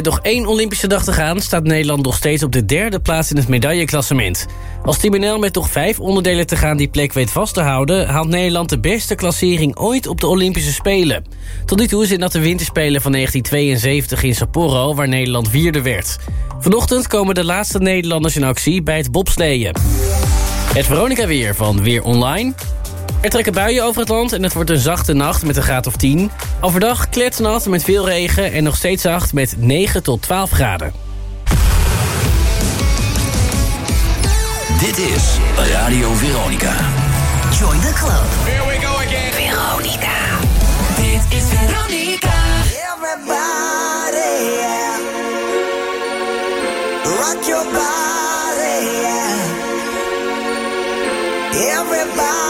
Met nog één Olympische dag te gaan staat Nederland nog steeds op de derde plaats in het medailleklassement. Als Timonel met nog vijf onderdelen te gaan die plek weet vast te houden... haalt Nederland de beste klassering ooit op de Olympische Spelen. Tot nu toe zit dat de winterspelen van 1972 in Sapporo... waar Nederland vierde werd. Vanochtend komen de laatste Nederlanders in actie bij het bobsleeën. Het Veronica Weer van Weer Online... Er trekken buien over het land en het wordt een zachte nacht met een graad of 10. Overdag kletsnat met veel regen en nog steeds zacht met 9 tot 12 graden. Dit is Radio Veronica. Join the club. Here we go again. Veronica. Dit is Veronica. Everybody, yeah. Rock your body, yeah. Everybody,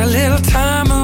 a little time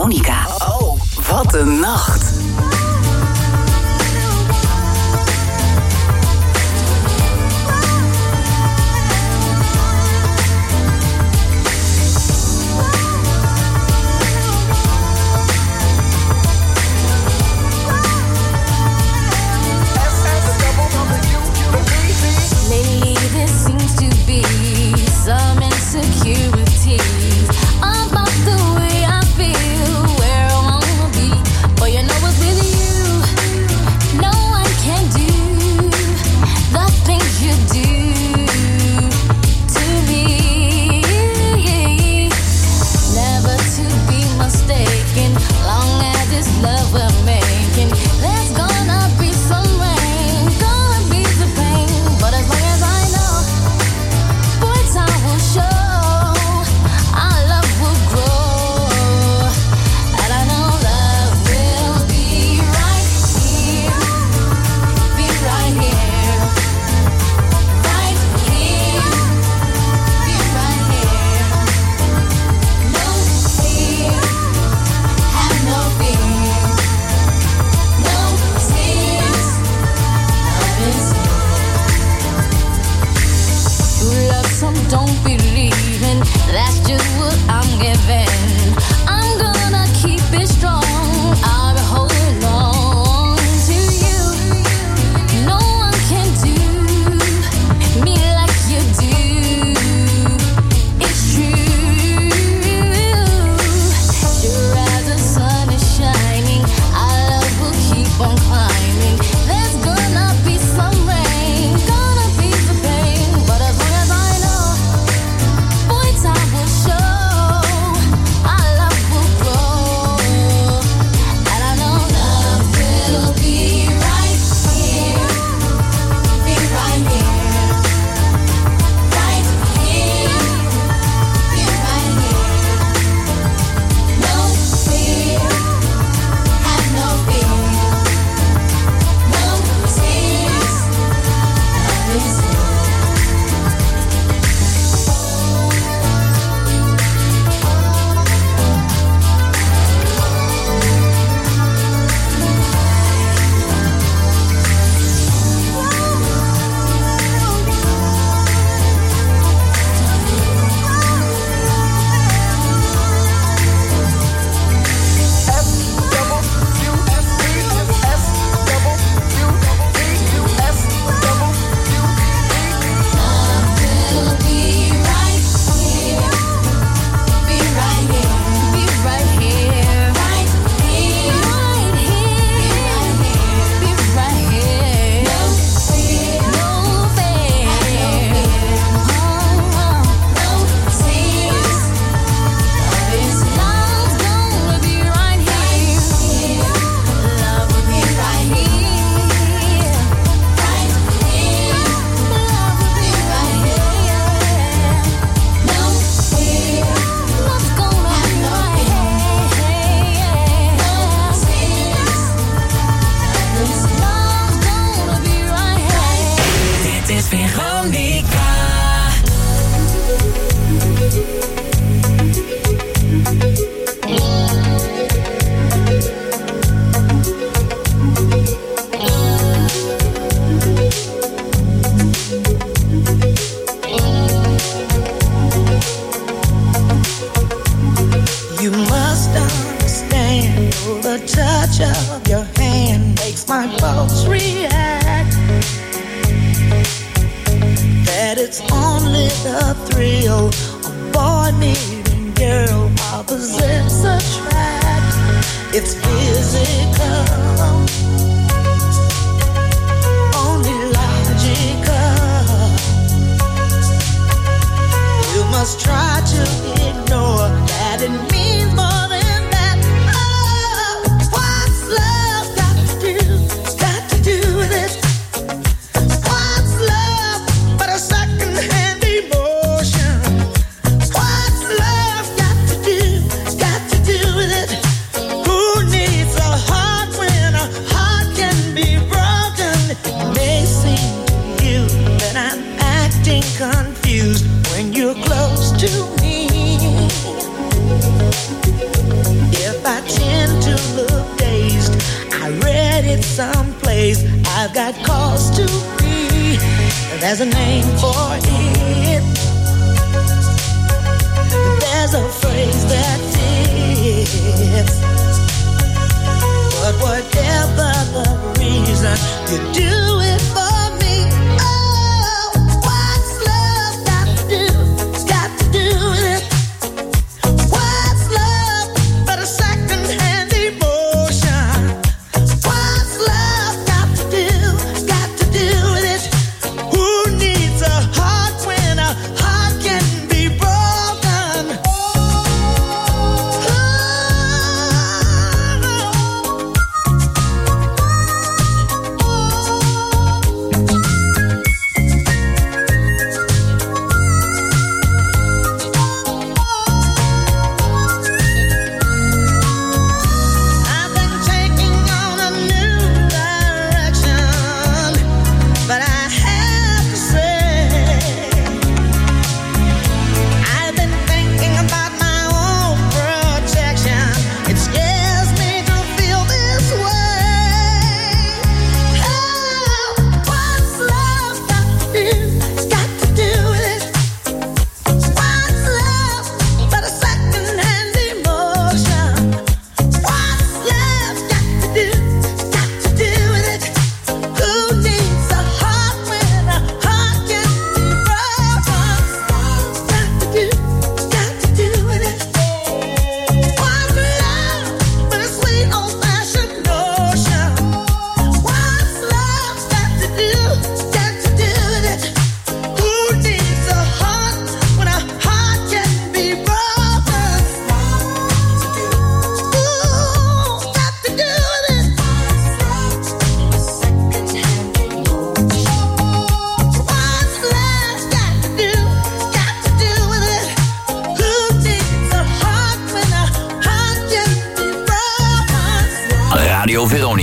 única. You do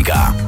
Музыка.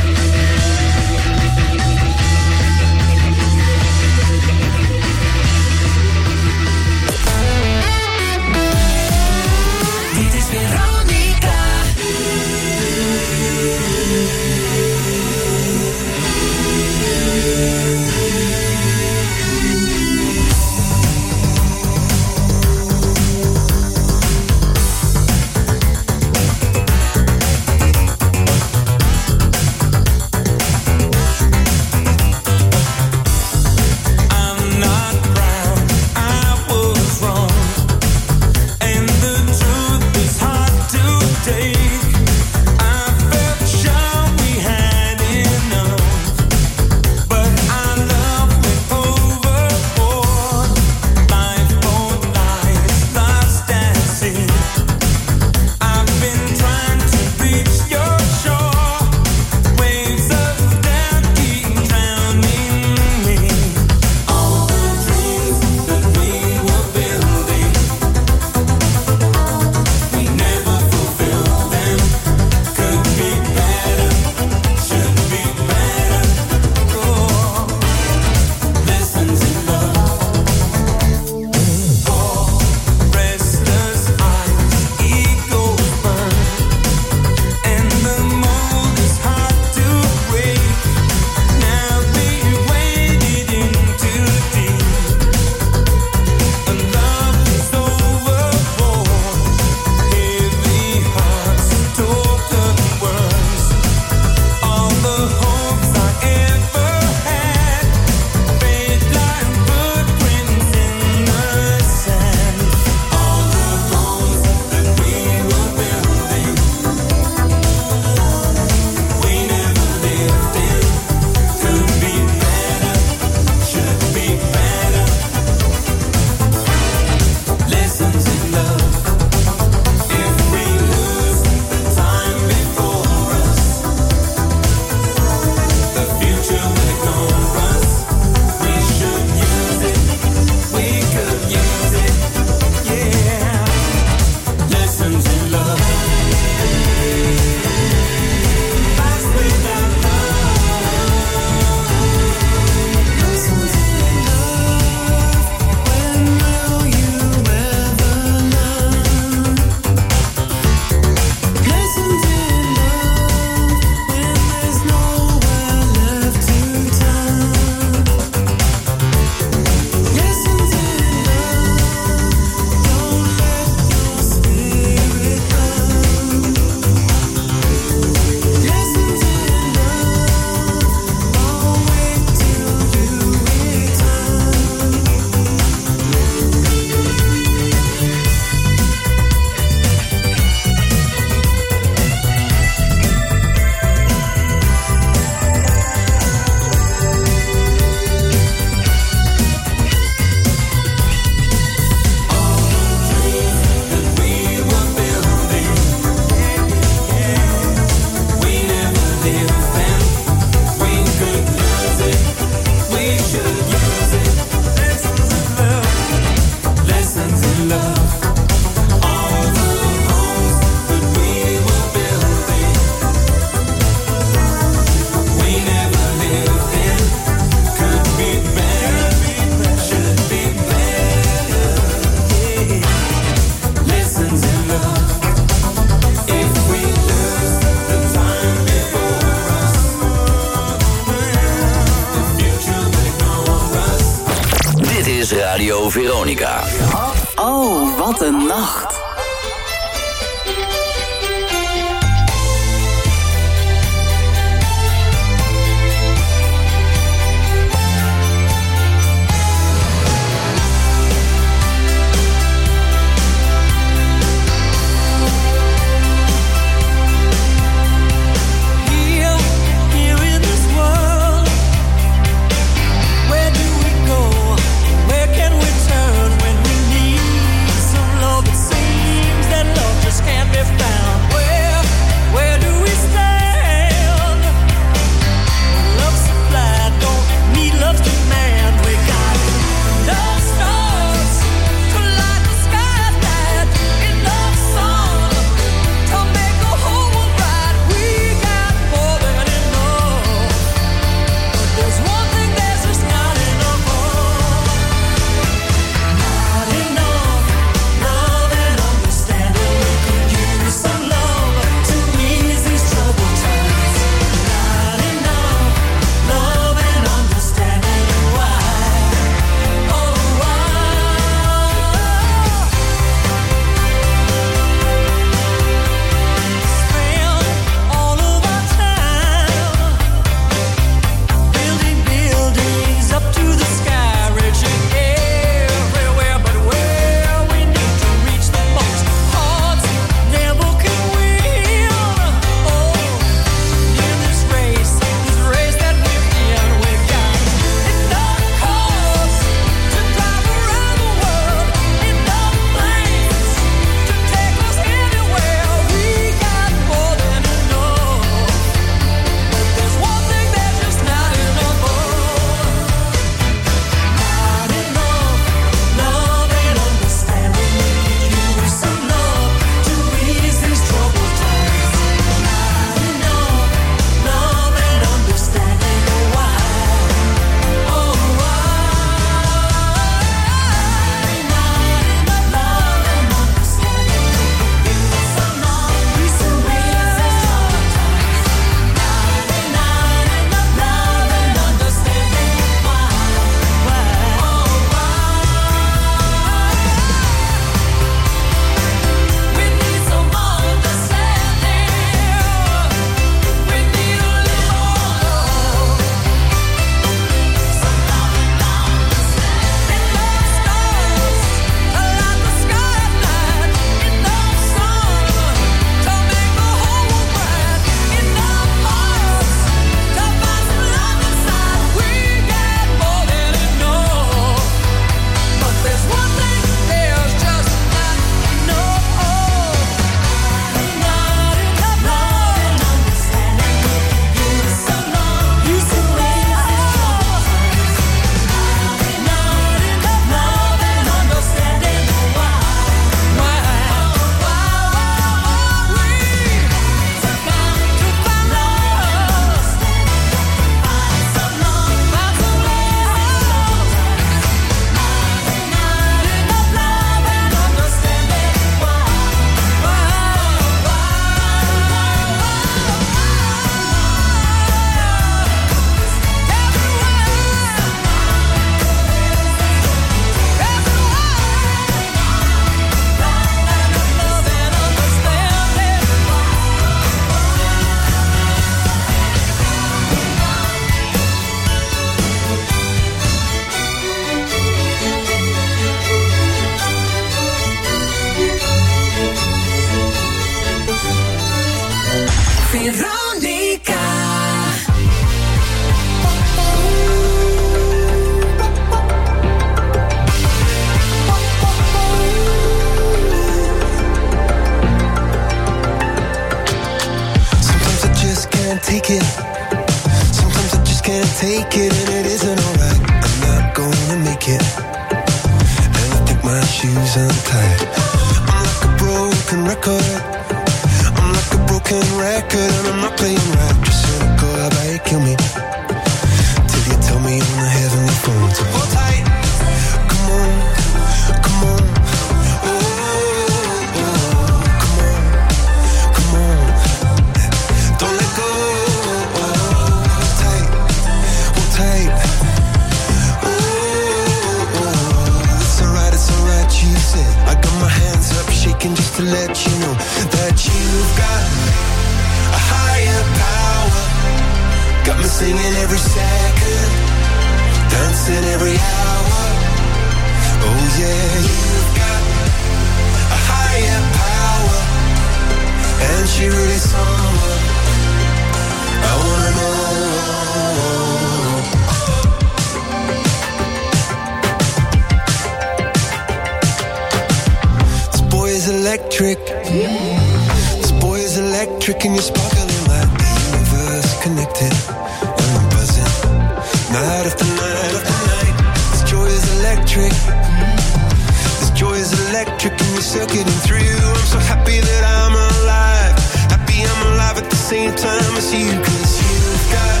circuiting through. I'm so happy that I'm alive. Happy I'm alive at the same time as you. Cause you've got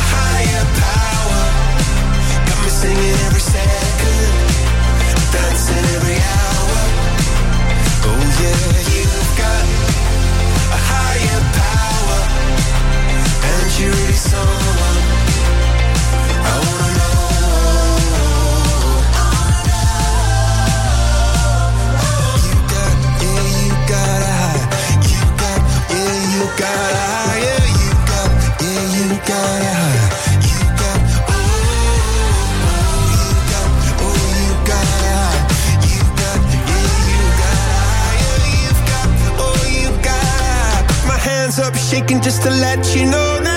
a higher power. Got me singing every second, dancing every hour. Oh yeah, you've got a higher power. And you're really someone. shaking just to let you know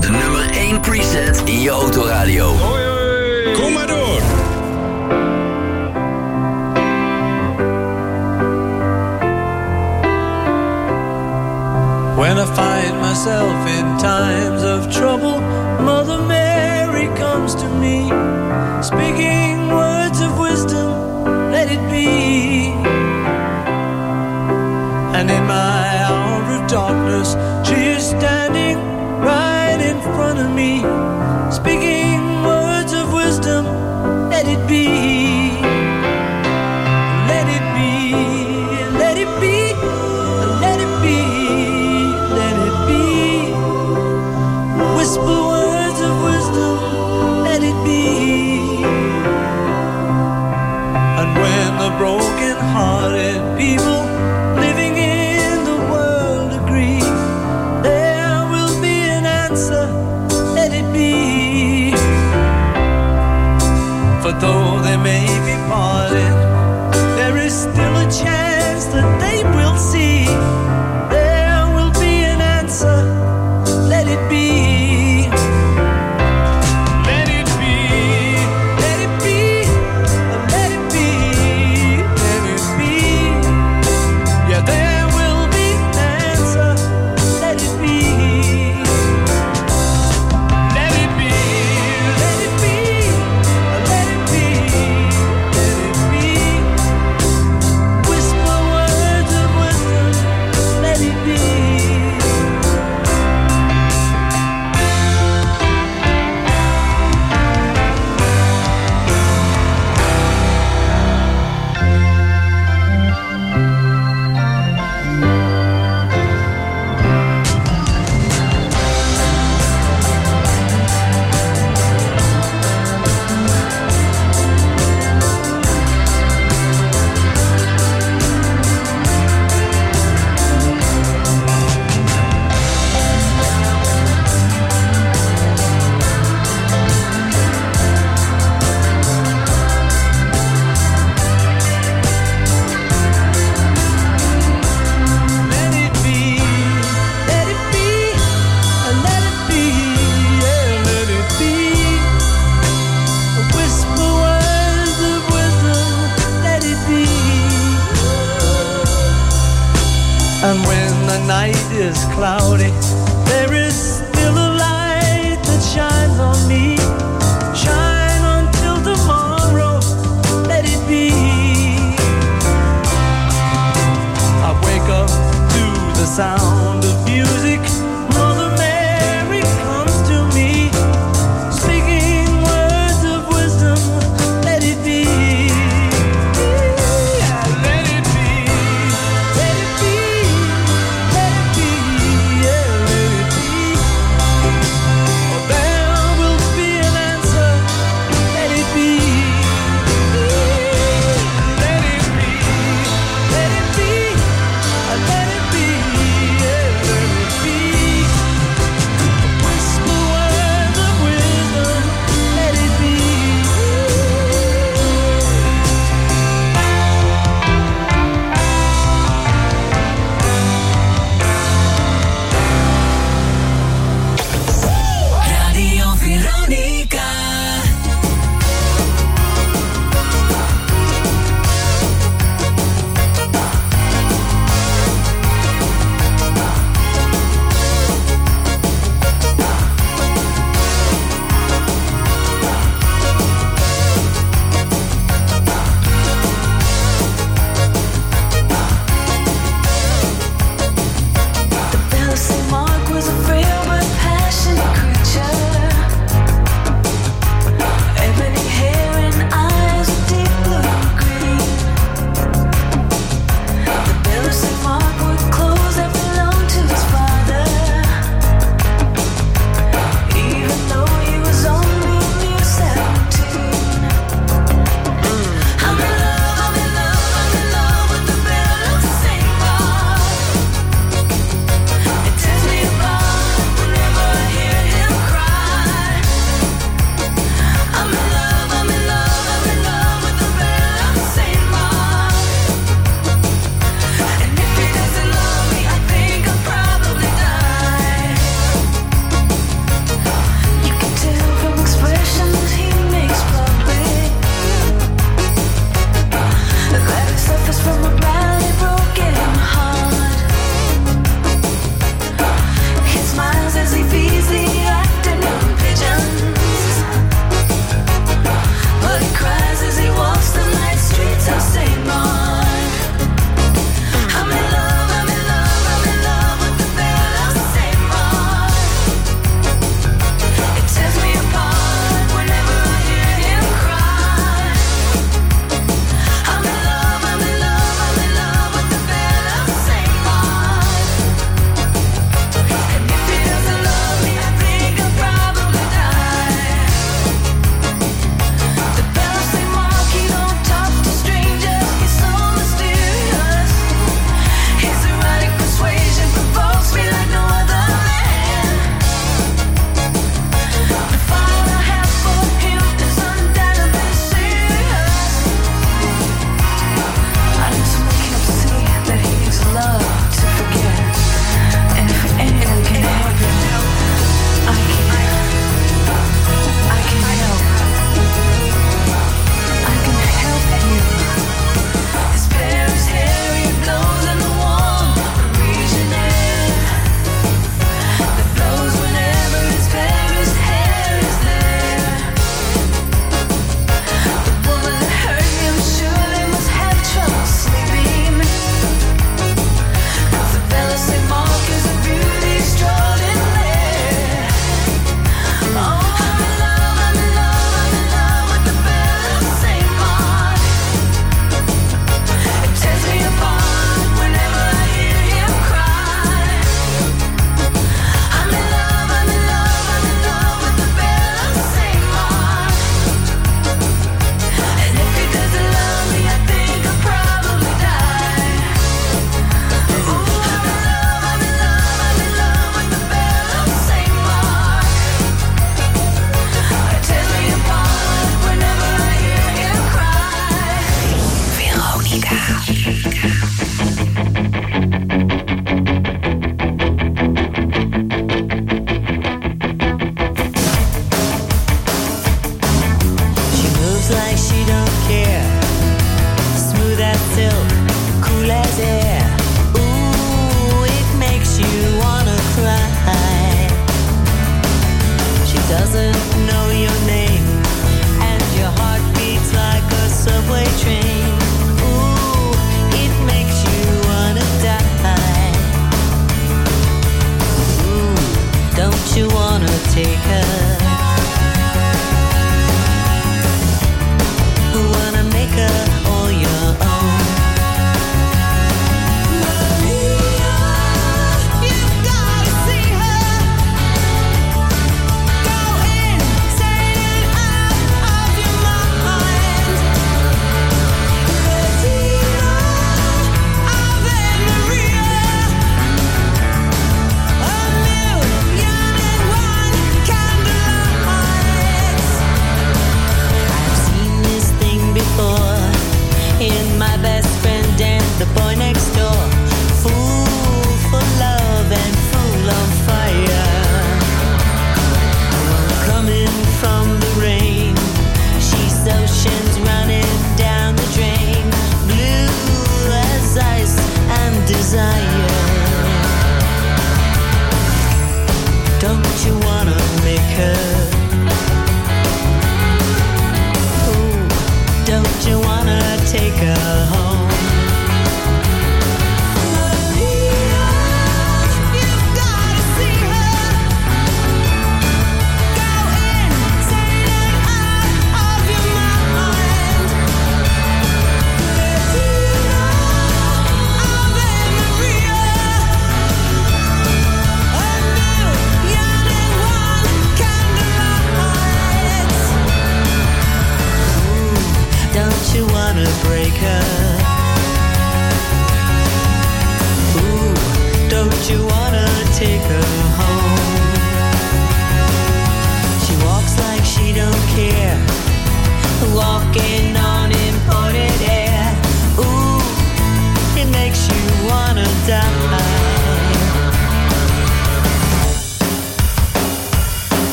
de nummer 1 preset in je autoradio.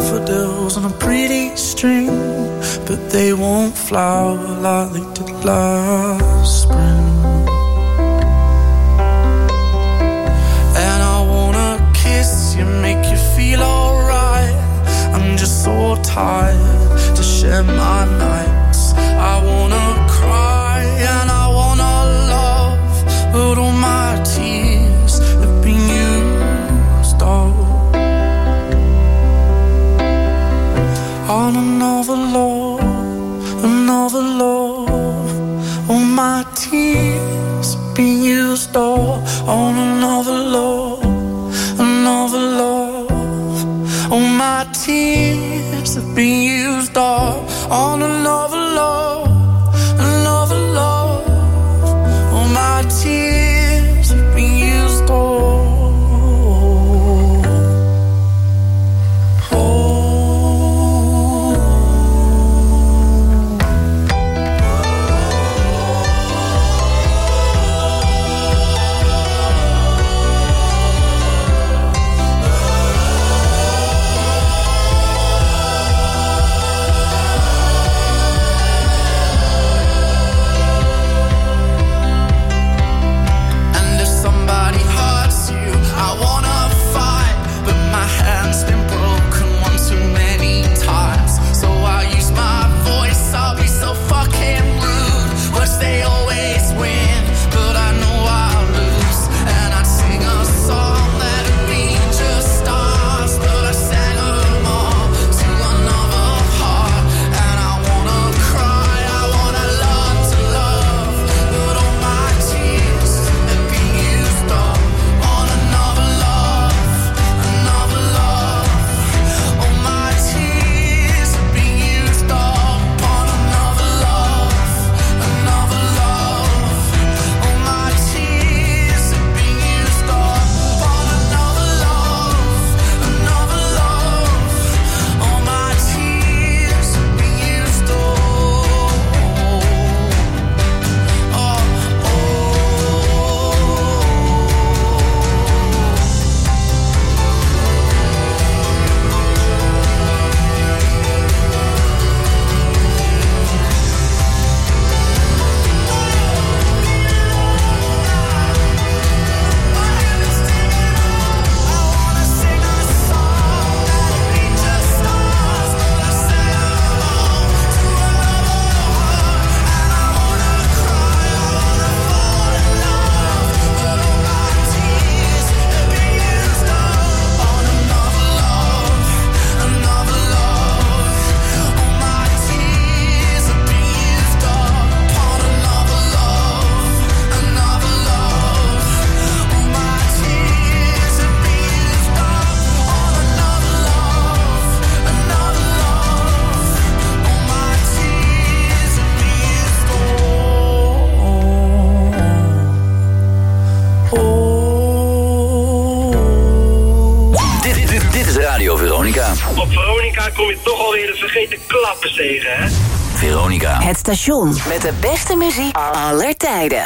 daffodils on a pretty string, but they won't flower like they did last. Station met de beste muziek aller tijden.